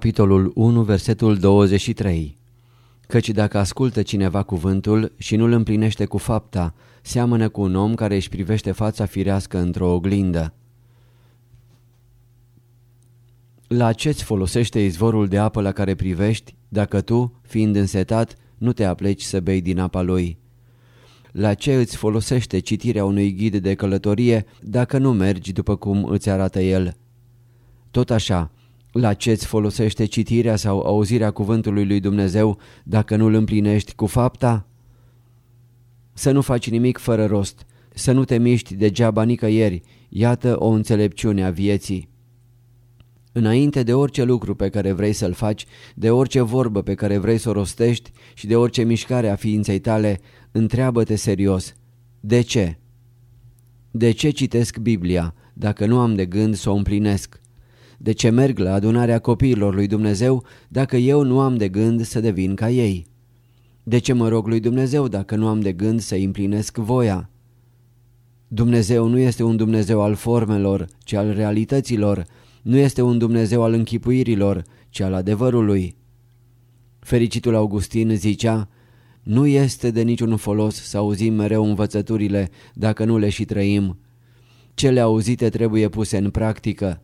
Capitolul 1, versetul 23 Căci dacă ascultă cineva cuvântul și nu îl împlinește cu fapta, seamănă cu un om care își privește fața firească într-o oglindă. La ce-ți folosește izvorul de apă la care privești, dacă tu, fiind însetat, nu te apleci să bei din apa lui? La ce îți folosește citirea unui ghid de călătorie dacă nu mergi după cum îți arată el? Tot așa, la ce-ți folosește citirea sau auzirea cuvântului lui Dumnezeu dacă nu îl împlinești cu fapta? Să nu faci nimic fără rost, să nu te miști degeaba nicăieri, iată o înțelepciune a vieții. Înainte de orice lucru pe care vrei să-l faci, de orice vorbă pe care vrei să o rostești și de orice mișcare a ființei tale, întreabă-te serios. De ce? De ce citesc Biblia dacă nu am de gând să o împlinesc? De ce merg la adunarea copiilor lui Dumnezeu dacă eu nu am de gând să devin ca ei? De ce mă rog lui Dumnezeu dacă nu am de gând să împlinesc voia? Dumnezeu nu este un Dumnezeu al formelor, ci al realităților, nu este un Dumnezeu al închipuirilor, ci al adevărului. Fericitul Augustin zicea, nu este de niciun folos să auzim mereu învățăturile dacă nu le și trăim. Cele auzite trebuie puse în practică.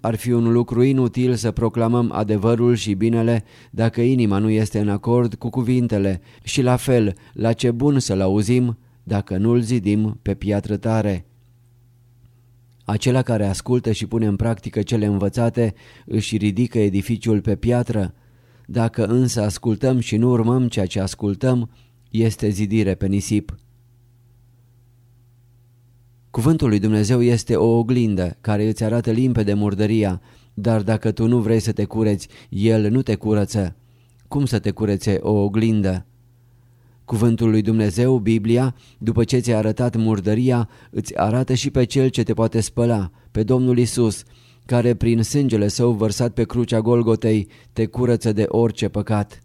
Ar fi un lucru inutil să proclamăm adevărul și binele dacă inima nu este în acord cu cuvintele și la fel, la ce bun să-l auzim dacă nu-l zidim pe piatră tare. Acela care ascultă și pune în practică cele învățate își ridică edificiul pe piatră. Dacă însă ascultăm și nu urmăm ceea ce ascultăm, este zidire pe nisip. Cuvântul lui Dumnezeu este o oglindă care îți arată limpede murdăria, dar dacă tu nu vrei să te cureți, El nu te curăță. Cum să te curețe o oglindă? Cuvântul lui Dumnezeu, Biblia, după ce ți-a arătat murdăria, îți arată și pe Cel ce te poate spăla, pe Domnul Isus, care prin sângele său vărsat pe crucea Golgotei te curăță de orice păcat.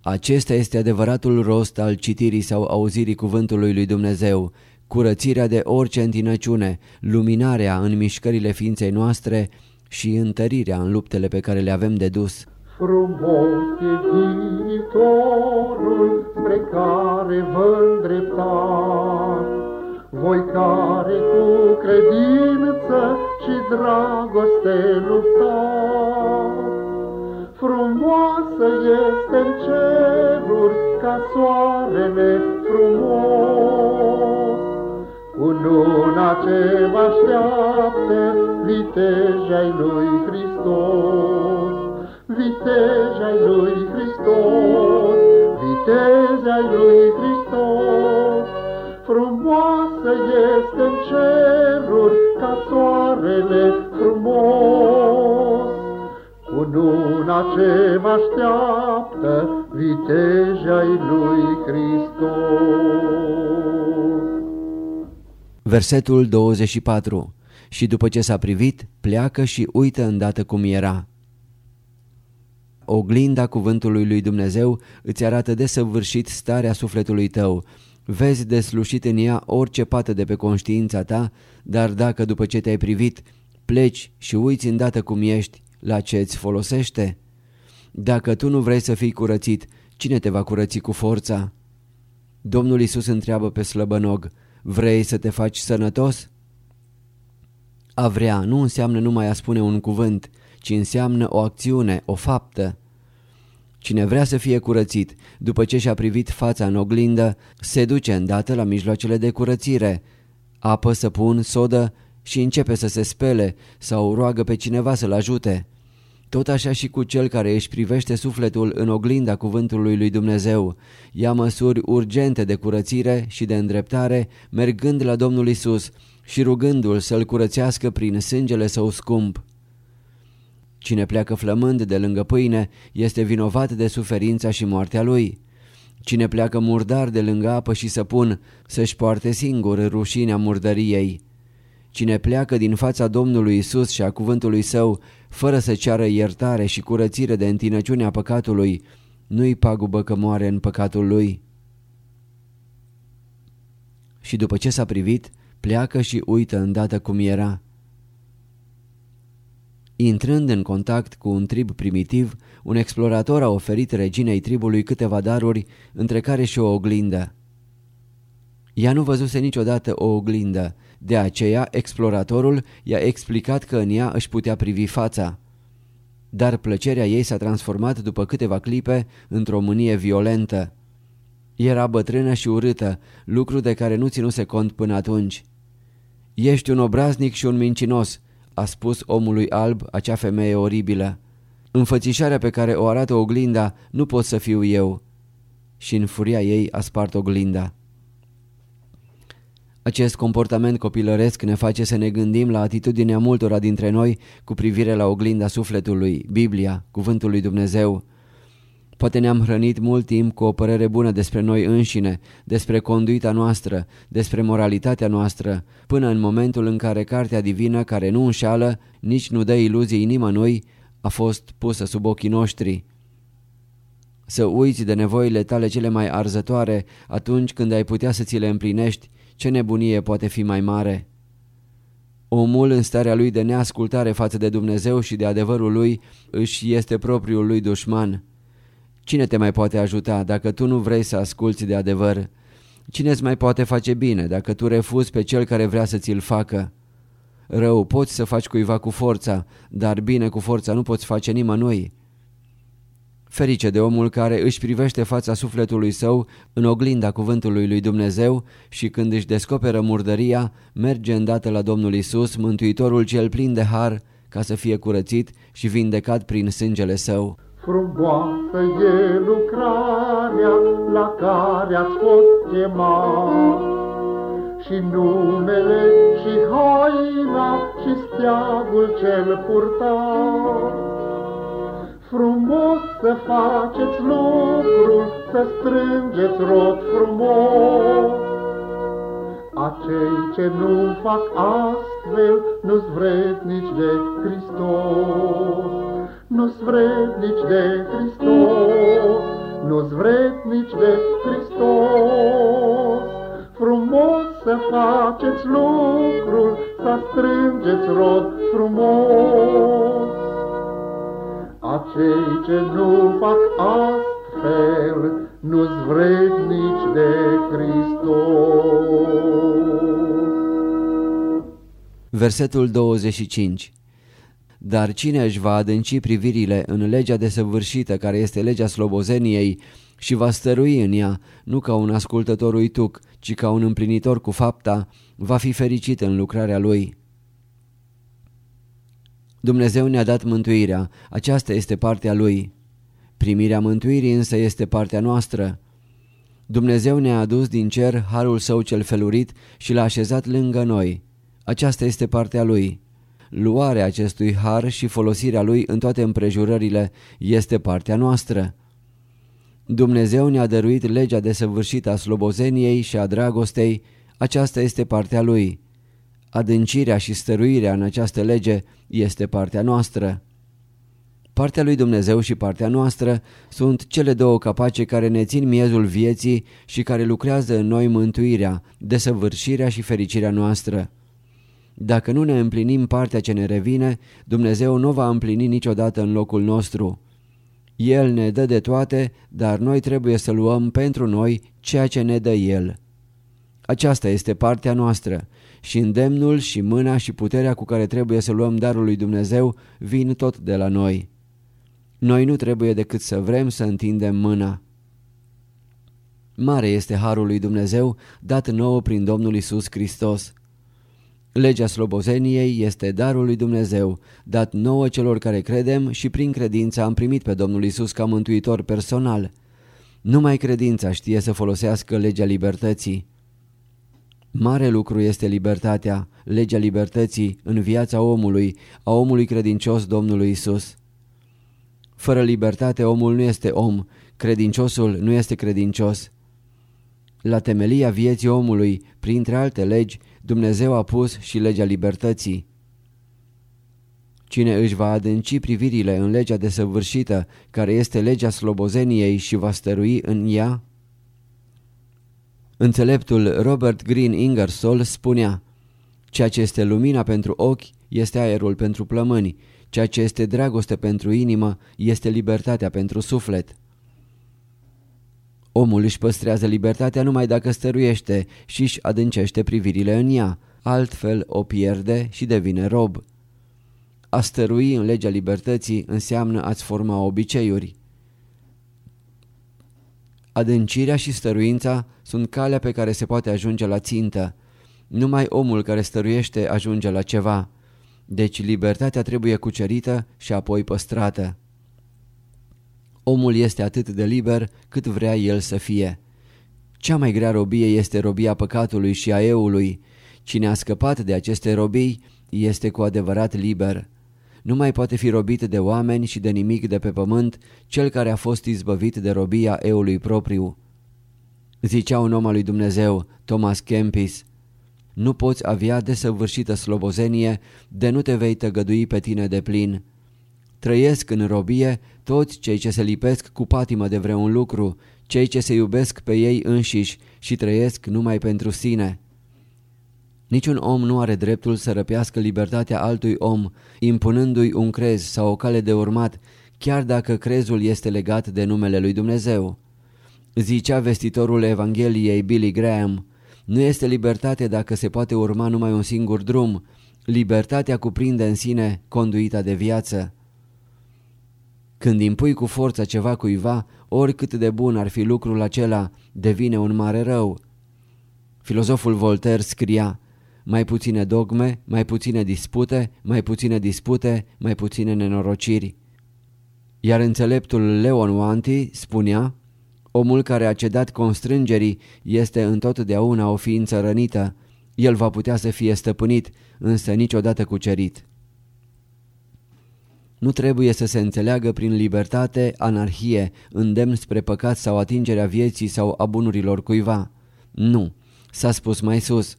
Acesta este adevăratul rost al citirii sau auzirii cuvântului lui Dumnezeu, curățirea de orice întinăciune, luminarea în mișcările ființei noastre și întărirea în luptele pe care le avem de dus. Frumos e viitorul spre care vă îndreptați, voi care cu credință și dragoste luptați. Frumoasă este în ceruri ca soarele frumos, cu luna ce vă așteaptă vitejai lui Hristos. Vitejai lui Hristos, vitejai lui Hristos, frumoasă este în ceruri ca soarele frumos. Cu luna ce mă așteaptă, vitejai lui Hristos. Versetul 24 Și după ce s-a privit, pleacă și uită îndată cum era. Oglinda cuvântului lui Dumnezeu îți arată desăvârșit starea sufletului tău. Vezi deslușit în ea orice pată de pe conștiința ta, dar dacă după ce te-ai privit pleci și uiți îndată cum ești, la ce îți folosește? Dacă tu nu vrei să fii curățit, cine te va curăți cu forța? Domnul Isus întreabă pe slăbănog, vrei să te faci sănătos? A vrea nu înseamnă numai a spune un cuvânt, ci înseamnă o acțiune, o faptă. Cine vrea să fie curățit, după ce și-a privit fața în oglindă, se duce îndată la mijloacele de curățire. Apă, săpun, sodă și începe să se spele sau roagă pe cineva să-l ajute. Tot așa și cu cel care își privește sufletul în oglinda cuvântului lui Dumnezeu, ia măsuri urgente de curățire și de îndreptare, mergând la Domnul Isus și rugându-l să-l curățească prin sângele său scump. Cine pleacă flămând de lângă pâine este vinovat de suferința și moartea lui. Cine pleacă murdar de lângă apă și săpun să-și poarte singur rușinea murdăriei. Cine pleacă din fața Domnului Isus și a cuvântului său fără să ceară iertare și curățire de întinăciunea păcatului, nu-i pagubă că moare în păcatul lui. Și după ce s-a privit, pleacă și uită îndată cum era. Intrând în contact cu un trib primitiv, un explorator a oferit reginei tribului câteva daruri, între care și o oglindă. Ea nu văzuse niciodată o oglindă, de aceea exploratorul i-a explicat că în ea își putea privi fața. Dar plăcerea ei s-a transformat după câteva clipe într-o mânie violentă. Era bătrână și urâtă, lucru de care nu ținuse cont până atunci. Ești un obraznic și un mincinos, a spus omului alb acea femeie oribilă. Înfățișarea pe care o arată oglinda nu pot să fiu eu. Și în furia ei a spart oglinda. Acest comportament copilăresc ne face să ne gândim la atitudinea multora dintre noi cu privire la oglinda sufletului, Biblia, Cuvântul lui Dumnezeu. Poate ne-am hrănit mult timp cu o părere bună despre noi înșine, despre conduita noastră, despre moralitatea noastră, până în momentul în care cartea divină, care nu înșală, nici nu dă iluzii nimănui, a fost pusă sub ochii noștri. Să uiți de nevoile tale cele mai arzătoare atunci când ai putea să ți le împlinești, ce nebunie poate fi mai mare? Omul în starea lui de neascultare față de Dumnezeu și de adevărul lui își este propriul lui dușman. Cine te mai poate ajuta dacă tu nu vrei să asculți de adevăr? Cine îți mai poate face bine dacă tu refuzi pe cel care vrea să ți-l facă? Rău poți să faci cuiva cu forța, dar bine cu forța nu poți face nimănui. Ferice de omul care își privește fața sufletului său în oglinda cuvântului lui Dumnezeu și când își descoperă murdăria, merge îndată la Domnul Isus, Mântuitorul cel plin de har, ca să fie curățit și vindecat prin sângele său. Frumoasă e lucrarea la care ați fost chemat, Și numele și haina și steagul cel purtat. Frumos să faceți lucru, să strângeți rod frumos. Acei ce nu fac astfel, nu-s vrednici de Hristos. Nu-s vrednici de Hristos, nu-s vrednici de Hristos. Frumos să faceți lucrul, să strângeți rod frumos. Acei ce nu fac astfel, nu-s vrednici de Hristos. Versetul 25 Dar cine își va adânci privirile în legea desăvârșită care este legea slobozeniei și va stărui în ea, nu ca un ascultător uituc, ci ca un împlinitor cu fapta, va fi fericit în lucrarea lui. Dumnezeu ne-a dat mântuirea, aceasta este partea Lui. Primirea mântuirii însă este partea noastră. Dumnezeu ne-a adus din cer harul său cel felurit și l-a așezat lângă noi. Aceasta este partea Lui. Luarea acestui har și folosirea Lui în toate împrejurările este partea noastră. Dumnezeu ne-a dăruit legea desăvârșită a slobozeniei și a dragostei, aceasta este partea Lui. Adâncirea și stăruirea în această lege este partea noastră. Partea lui Dumnezeu și partea noastră sunt cele două capace care ne țin miezul vieții și care lucrează în noi mântuirea, desăvârșirea și fericirea noastră. Dacă nu ne împlinim partea ce ne revine, Dumnezeu nu va împlini niciodată în locul nostru. El ne dă de toate, dar noi trebuie să luăm pentru noi ceea ce ne dă El. Aceasta este partea noastră și îndemnul și mâna și puterea cu care trebuie să luăm darul lui Dumnezeu vin tot de la noi. Noi nu trebuie decât să vrem să întindem mâna. Mare este harul lui Dumnezeu dat nouă prin Domnul Isus Hristos. Legea slobozeniei este darul lui Dumnezeu, dat nouă celor care credem și prin credință am primit pe Domnul Isus ca mântuitor personal. Numai credința știe să folosească legea libertății. Mare lucru este libertatea, legea libertății în viața omului, a omului credincios Domnului Isus. Fără libertate omul nu este om, credinciosul nu este credincios. La temelia vieții omului, printre alte legi, Dumnezeu a pus și legea libertății. Cine își va adânci privirile în legea desăvârșită, care este legea slobozeniei și va stărui în ea, Înțeleptul Robert Green Ingersoll spunea Ceea ce este lumina pentru ochi este aerul pentru plămâni, Ceea ce este dragoste pentru inimă este libertatea pentru suflet. Omul își păstrează libertatea numai dacă stăruiește și își adâncește privirile în ea, altfel o pierde și devine rob. A stărui în legea libertății înseamnă a-ți forma obiceiuri. Adâncirea și stăruința sunt calea pe care se poate ajunge la țintă. Numai omul care stăruiește ajunge la ceva. Deci libertatea trebuie cucerită și apoi păstrată. Omul este atât de liber cât vrea el să fie. Cea mai grea robie este robia păcatului și a eului. Cine a scăpat de aceste robii este cu adevărat liber. Nu mai poate fi robit de oameni și de nimic de pe pământ cel care a fost izbăvit de robia eului propriu. Zicea un om al lui Dumnezeu, Thomas Kempis, nu poți avea desăvârșită slobozenie de nu te vei tăgădui pe tine de plin. Trăiesc în robie toți cei ce se lipesc cu patimă de vreun lucru, cei ce se iubesc pe ei înșiși și trăiesc numai pentru sine. Niciun om nu are dreptul să răpească libertatea altui om, impunându-i un crez sau o cale de urmat, chiar dacă crezul este legat de numele lui Dumnezeu. Zicea vestitorul Evangheliei Billy Graham, nu este libertate dacă se poate urma numai un singur drum, libertatea cuprinde în sine conduita de viață. Când impui cu forța ceva cuiva, oricât de bun ar fi lucrul acela, devine un mare rău. Filozoful Voltaire scria, mai puține dogme, mai puține dispute, mai puține dispute, mai puține nenorociri. Iar înțeleptul Leon Wanti spunea, omul care a cedat constrângerii este întotdeauna o ființă rănită, el va putea să fie stăpânit, însă niciodată cucerit. Nu trebuie să se înțeleagă prin libertate, anarhie, îndemn spre păcat sau atingerea vieții sau a bunurilor cuiva. Nu, s-a spus mai sus,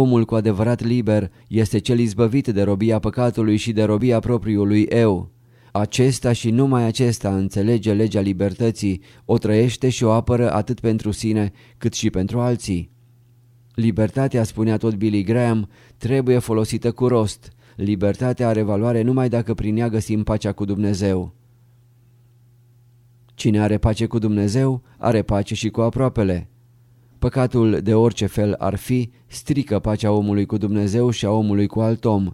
omul cu adevărat liber este cel izbăvit de robia păcatului și de robia propriului eu. Acesta și numai acesta înțelege legea libertății, o trăiește și o apără atât pentru sine cât și pentru alții. Libertatea, spunea tot Billy Graham, trebuie folosită cu rost, Libertatea are valoare numai dacă prin ea găsim pacea cu Dumnezeu. Cine are pace cu Dumnezeu, are pace și cu aproapele. Păcatul de orice fel ar fi, strică pacea omului cu Dumnezeu și a omului cu alt om.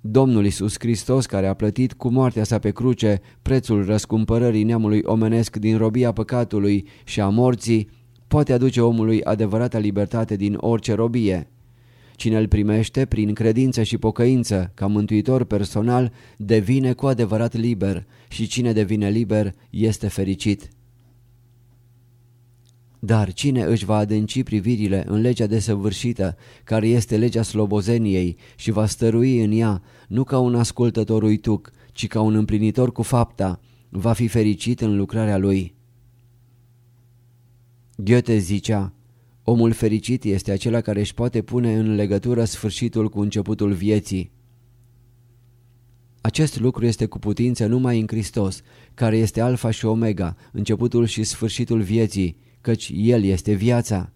Domnul Isus Hristos, care a plătit cu moartea sa pe cruce prețul răscumpărării neamului omenesc din robia păcatului și a morții, poate aduce omului adevărata libertate din orice robie. Cine îl primește prin credință și pocăință ca mântuitor personal devine cu adevărat liber și cine devine liber este fericit. Dar cine își va adânci privirile în legea desăvârșită, care este legea slobozeniei și va stărui în ea, nu ca un ascultător uituc, ci ca un împlinitor cu fapta, va fi fericit în lucrarea lui. Goethe zicea, Omul fericit este acela care își poate pune în legătură sfârșitul cu începutul vieții. Acest lucru este cu putință numai în Hristos, care este alfa și omega, începutul și sfârșitul vieții, căci El este viața.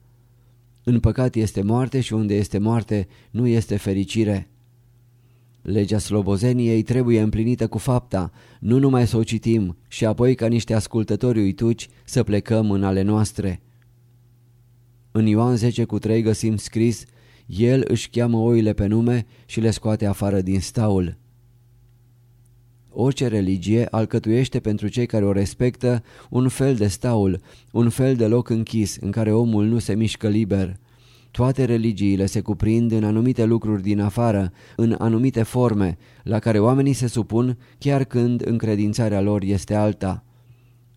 În păcat este moarte și unde este moarte nu este fericire. Legea slobozeniei trebuie împlinită cu fapta, nu numai să o citim și apoi ca niște ascultători uituci să plecăm în ale noastre. În Ioan 10 cu 3 găsim scris, El își cheamă oile pe nume și le scoate afară din staul. Orice religie alcătuiește pentru cei care o respectă un fel de staul, un fel de loc închis în care omul nu se mișcă liber. Toate religiile se cuprind în anumite lucruri din afară, în anumite forme, la care oamenii se supun chiar când încredințarea lor este alta.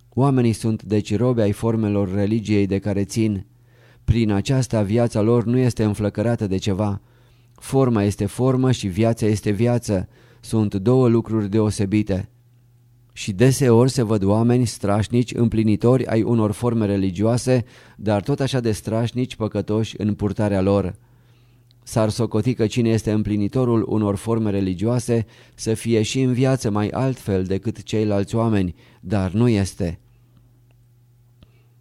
Oamenii sunt deci robe ai formelor religiei de care țin. Prin aceasta viața lor nu este înflăcărată de ceva. Forma este formă și viața este viață. Sunt două lucruri deosebite. Și deseori se văd oameni strașnici, împlinitori ai unor forme religioase, dar tot așa de strașnici păcătoși în purtarea lor. S-ar socoti că cine este împlinitorul unor forme religioase să fie și în viață mai altfel decât ceilalți oameni, dar nu este.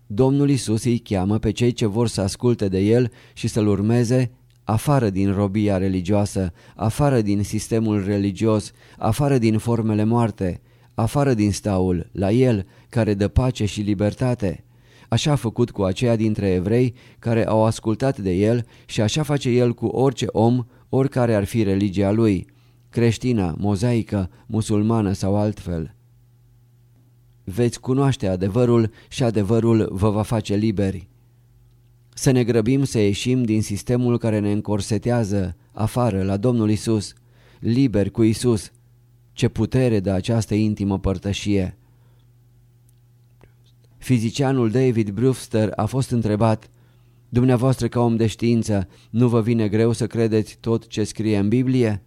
Domnul Isus îi cheamă pe cei ce vor să asculte de El și să-L urmeze, afară din robia religioasă, afară din sistemul religios, afară din formele moarte, afară din staul, la el, care dă pace și libertate. Așa a făcut cu aceia dintre evrei care au ascultat de el și așa face el cu orice om, oricare ar fi religia lui, creștină, mozaică, musulmană sau altfel. Veți cunoaște adevărul și adevărul vă va face liberi. Să ne grăbim să ieșim din sistemul care ne încorsetează afară la Domnul Isus, liber cu Isus. Ce putere de această intimă părtășie! Fizicianul David Brewster a fost întrebat Dumneavoastră ca om de știință, nu vă vine greu să credeți tot ce scrie în Biblie?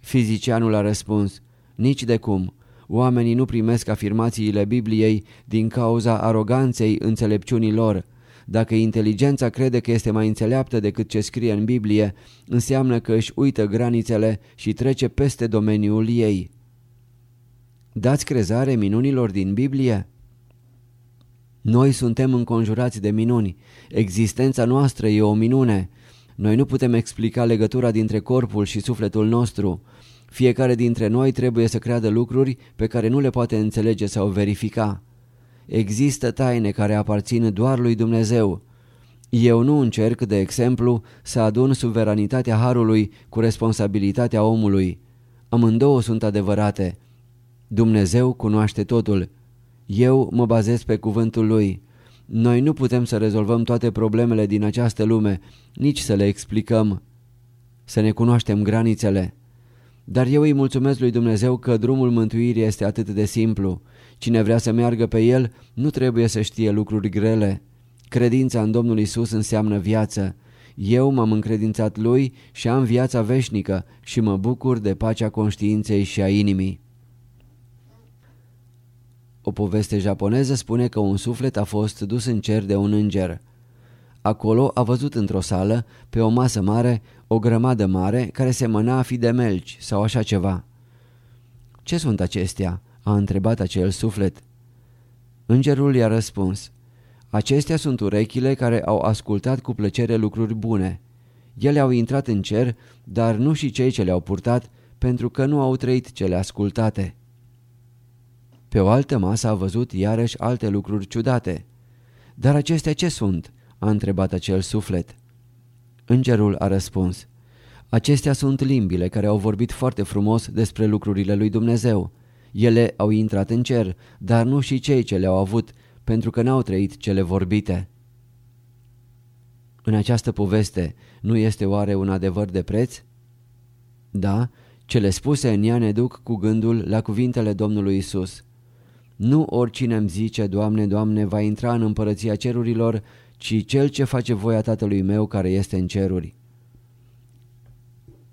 Fizicianul a răspuns Nici de cum. Oamenii nu primesc afirmațiile Bibliei din cauza aroganței înțelepciunii lor. Dacă inteligența crede că este mai înțeleaptă decât ce scrie în Biblie, înseamnă că își uită granițele și trece peste domeniul ei. Dați crezare minunilor din Biblie? Noi suntem înconjurați de minuni. Existența noastră e o minune. Noi nu putem explica legătura dintre corpul și sufletul nostru. Fiecare dintre noi trebuie să creadă lucruri pe care nu le poate înțelege sau verifica. Există taine care aparțin doar lui Dumnezeu. Eu nu încerc, de exemplu, să adun suveranitatea Harului cu responsabilitatea omului. Amândouă sunt adevărate. Dumnezeu cunoaște totul. Eu mă bazez pe cuvântul Lui. Noi nu putem să rezolvăm toate problemele din această lume, nici să le explicăm, să ne cunoaștem granițele. Dar eu îi mulțumesc lui Dumnezeu că drumul mântuirii este atât de simplu. Cine vrea să meargă pe el nu trebuie să știe lucruri grele. Credința în Domnul Isus înseamnă viață. Eu m-am încredințat lui și am viața veșnică și mă bucur de pacea conștiinței și a inimii. O poveste japoneză spune că un suflet a fost dus în cer de un înger. Acolo a văzut într-o sală, pe o masă mare, o grămadă mare care semăna a fi de melci sau așa ceva. Ce sunt acestea?" A întrebat acel suflet. Îngerul i-a răspuns. Acestea sunt urechile care au ascultat cu plăcere lucruri bune. Ele au intrat în cer, dar nu și cei ce le-au purtat, pentru că nu au trăit cele ascultate. Pe o altă masă a văzut iarăși alte lucruri ciudate. Dar acestea ce sunt? a întrebat acel suflet. Îngerul a răspuns. Acestea sunt limbile care au vorbit foarte frumos despre lucrurile lui Dumnezeu. Ele au intrat în cer, dar nu și cei ce le-au avut, pentru că n-au trăit cele vorbite. În această poveste nu este oare un adevăr de preț? Da, cele spuse în ea ne duc cu gândul la cuvintele Domnului Isus. Nu oricine îmi zice, Doamne, Doamne, va intra în împărăția cerurilor, ci cel ce face voia Tatălui meu care este în ceruri.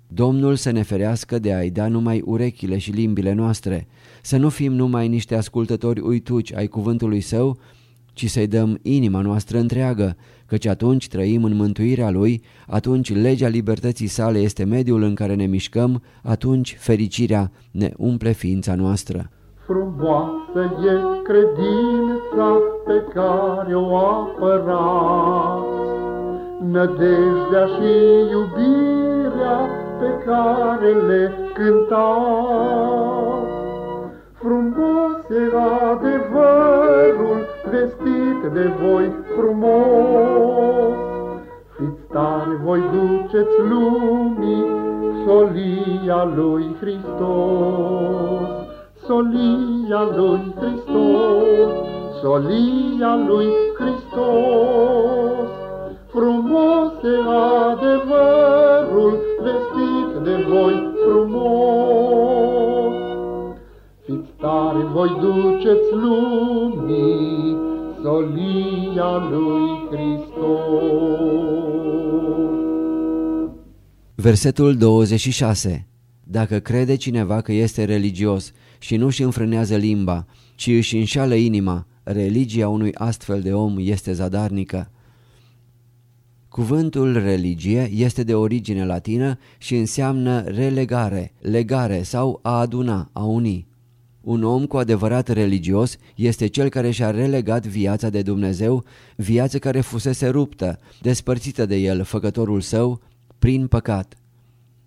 Domnul să ne ferească de a-i da numai urechile și limbile noastre, să nu fim numai niște ascultători uituci ai cuvântului său, ci să-i dăm inima noastră întreagă, căci atunci trăim în mântuirea Lui, atunci legea libertății sale este mediul în care ne mișcăm, atunci fericirea ne umple ființa noastră. Frumoasă e credința pe care o apărați, Nădejdea și iubirea pe care le cântați. Frumos e adevărul vestit de voi frumos, Fiți tari, voi duceți lumii solia lui Hristos solia lui Hristos, solia lui Hristos. Frumos e adevărul vestit de voi frumos. Voi duceți lumii solia lui Hristos. Versetul 26 Dacă crede cineva că este religios și nu își înfrânează limba, ci își înșală inima, religia unui astfel de om este zadarnică. Cuvântul religie este de origine latină și înseamnă relegare, legare sau a aduna, a uni. Un om cu adevărat religios este cel care și-a relegat viața de Dumnezeu, viață care fusese ruptă, despărțită de el, făcătorul său, prin păcat.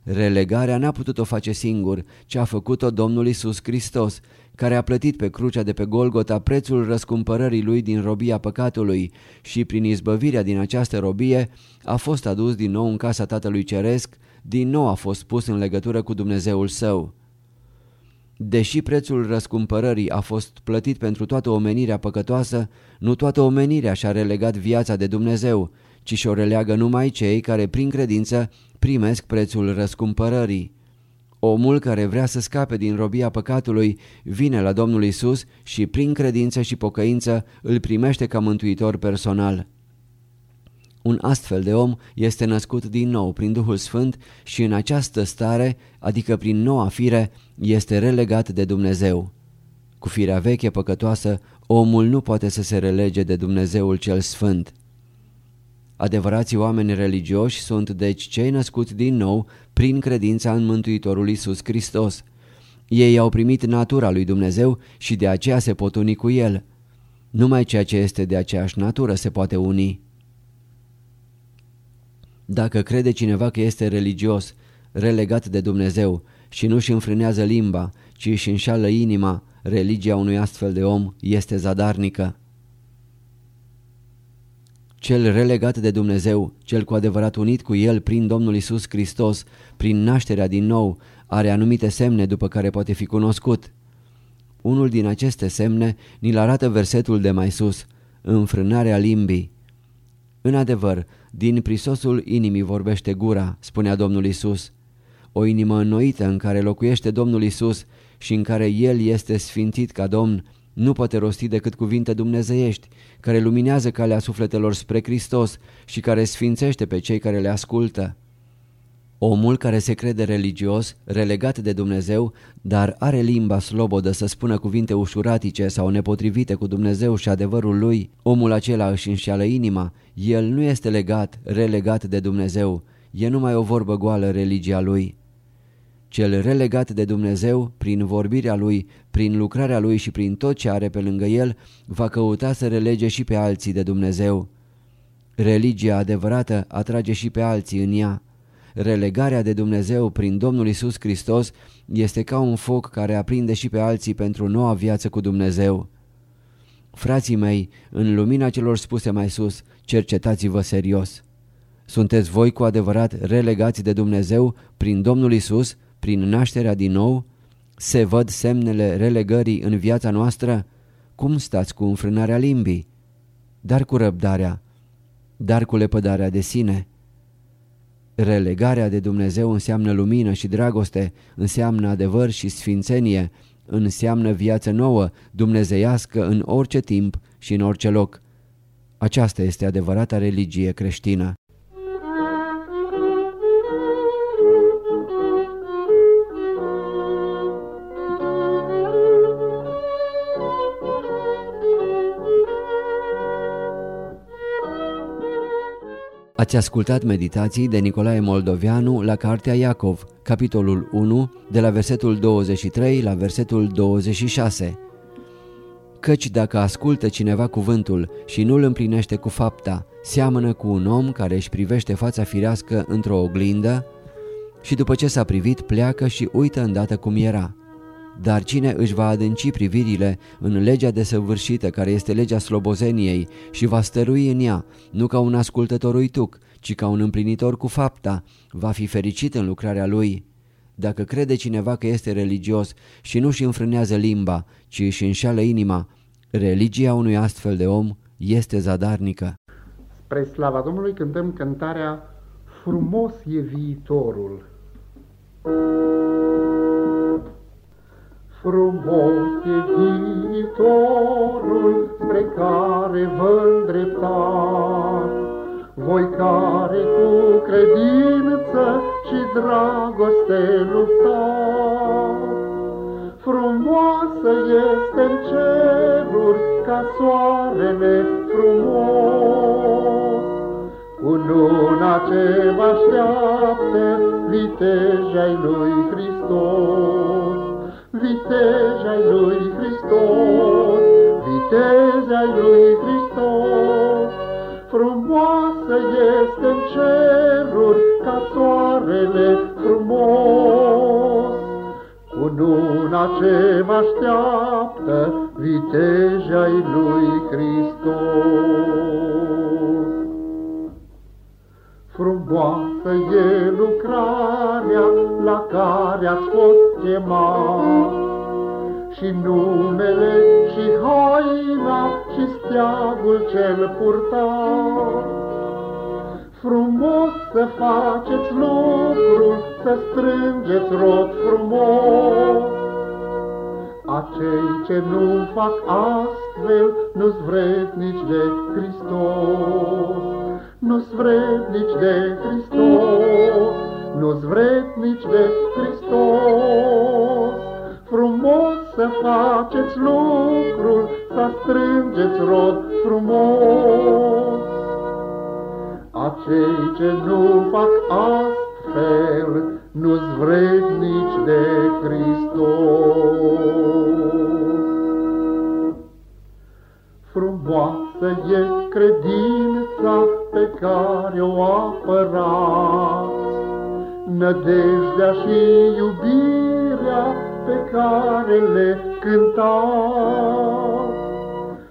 Relegarea n-a putut o face singur, ci a făcut-o Domnul Isus Hristos, care a plătit pe crucea de pe Golgota prețul răscumpărării lui din robia păcatului și prin izbăvirea din această robie a fost adus din nou în casa Tatălui Ceresc, din nou a fost pus în legătură cu Dumnezeul său. Deși prețul răscumpărării a fost plătit pentru toată omenirea păcătoasă, nu toată omenirea și-a relegat viața de Dumnezeu, ci și-o releagă numai cei care prin credință primesc prețul răscumpărării. Omul care vrea să scape din robia păcatului vine la Domnul Isus și prin credință și pocăință îl primește ca mântuitor personal. Un astfel de om este născut din nou prin Duhul Sfânt și în această stare, adică prin noua fire, este relegat de Dumnezeu. Cu firea veche păcătoasă, omul nu poate să se relege de Dumnezeul cel Sfânt. Adevărații oameni religioși sunt deci cei născuți din nou prin credința în Mântuitorul Isus Hristos. Ei au primit natura lui Dumnezeu și de aceea se pot uni cu El. Numai ceea ce este de aceeași natură se poate uni. Dacă crede cineva că este religios, relegat de Dumnezeu și nu-și înfrânează limba, ci își înșală inima, religia unui astfel de om este zadarnică. Cel relegat de Dumnezeu, cel cu adevărat unit cu El prin Domnul Isus Hristos, prin nașterea din nou, are anumite semne după care poate fi cunoscut. Unul din aceste semne ni-l arată versetul de mai sus, înfrânarea limbii. În adevăr, din prisosul inimii vorbește gura, spunea Domnul Isus. O inimă înnoită în care locuiește Domnul Isus și în care El este sfințit ca Domn, nu poate rosti decât cuvinte dumnezeiești, care luminează calea sufletelor spre Hristos și care sfințește pe cei care le ascultă. Omul care se crede religios, relegat de Dumnezeu, dar are limba slobodă să spună cuvinte ușuratice sau nepotrivite cu Dumnezeu și adevărul lui, omul acela își înșeală inima, el nu este legat, relegat de Dumnezeu, e numai o vorbă goală religia lui. Cel relegat de Dumnezeu, prin vorbirea lui, prin lucrarea lui și prin tot ce are pe lângă el, va căuta să relege și pe alții de Dumnezeu. Religia adevărată atrage și pe alții în ea. Relegarea de Dumnezeu prin Domnul Isus Hristos este ca un foc care aprinde și pe alții pentru noua viață cu Dumnezeu. Frații mei, în lumina celor spuse mai sus, cercetați-vă serios. Sunteți voi cu adevărat relegați de Dumnezeu prin Domnul Isus, prin nașterea din nou? Se văd semnele relegării în viața noastră? Cum stați cu înfrânarea limbii? Dar cu răbdarea, dar cu lepădarea de sine. Relegarea de Dumnezeu înseamnă lumină și dragoste, înseamnă adevăr și sfințenie, înseamnă viață nouă, dumnezeiască în orice timp și în orice loc. Aceasta este adevărata religie creștină. Ați ascultat meditații de Nicolae Moldovianu la Cartea Iacov, capitolul 1, de la versetul 23 la versetul 26. Căci dacă ascultă cineva cuvântul și nu îl împlinește cu fapta, seamănă cu un om care își privește fața firească într-o oglindă și după ce s-a privit pleacă și uită îndată cum era. Dar cine își va adânci privirile în legea desăvârșită care este legea slobozeniei și va stărui în ea, nu ca un ascultător uituc, ci ca un împlinitor cu fapta, va fi fericit în lucrarea lui. Dacă crede cineva că este religios și nu și înfrânează limba, ci își înșeală inima, religia unui astfel de om este zadarnică. Spre slava Domnului cântăm cântarea Frumos e viitorul. Frumos e viitorul spre care vă îndreptați, voi care cu credință și dragoste luptați. Frumoasă este în ceruri ca soarele frumos, cu luna ce vă așteaptă vitejai lui Hristos vitejai lui Hristos, vitejai lui Hristos. Frumoasă este în ceruri ca soare, numele frumos, cu luna ce mă așteaptă vitejai lui Hristos. Frumoasă e lucrarea la care ați fost chemat, Și numele și haina și steagul cel purtat. Frumos să faceți lucrul, să strângeți rod frumos, Acei ce nu fac astfel, nu-s vrednici de Hristos nu-s vrednici de Hristos, nu-s vrednici de Hristos. Frumos să faceți lucrul, să strângeți rod frumos. Acei ce nu fac astfel, nu-s vrednici de Hristos. Frumoasă e credința pe care o apărați, Nădejdea și iubirea pe care le cântați.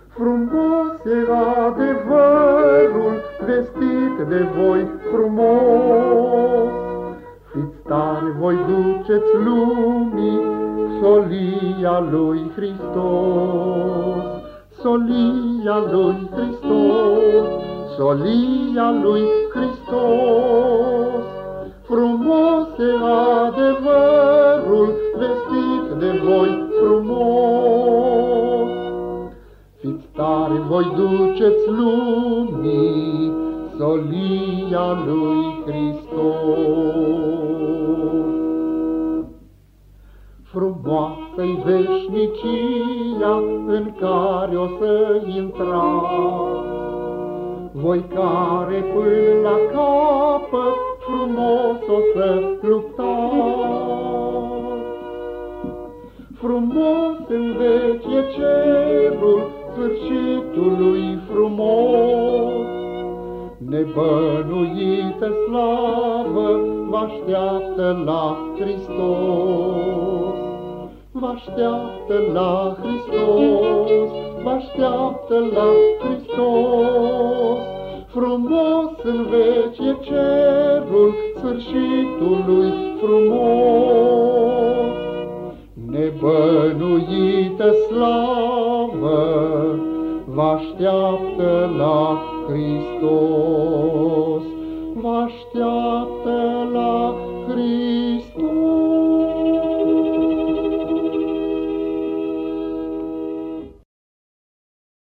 Frumos e adevărul vestit de voi frumos, Fiți tari, voi duceți lumii solia lui Hristos. Solia lui Hristos, solia lui Hristos. Frumos e adevărul vestit de voi frumos. Fiți tari, voi duceți lumii solia lui Hristos. Frumoasă-i veșnicia în care o să intrați. Voi care până la capăt frumos o să luptați. Frumos în veci e cerul sfârșitului frumos, Nebănuită slavă vă așteaptă la Hristos. Vă așteaptă la Hristos, vă așteaptă la Hristos.